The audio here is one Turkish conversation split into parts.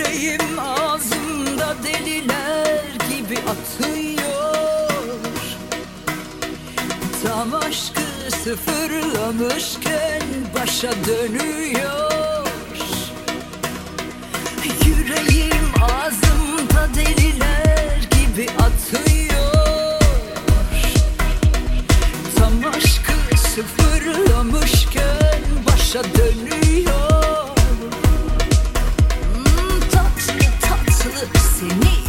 Yüreğim ağzımda deliler gibi atıyor. Tam aşkı sıfırlamışken başa dönüyor. Yüreğim ağzımda deliler gibi atıyor. Tam aşkı sıfırlamışken başa dönüyor. Seni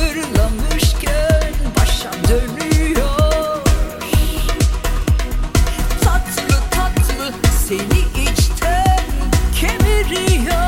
fırlamışken başa dönüyor. Tatlı tatlı seni içten kemiriyor.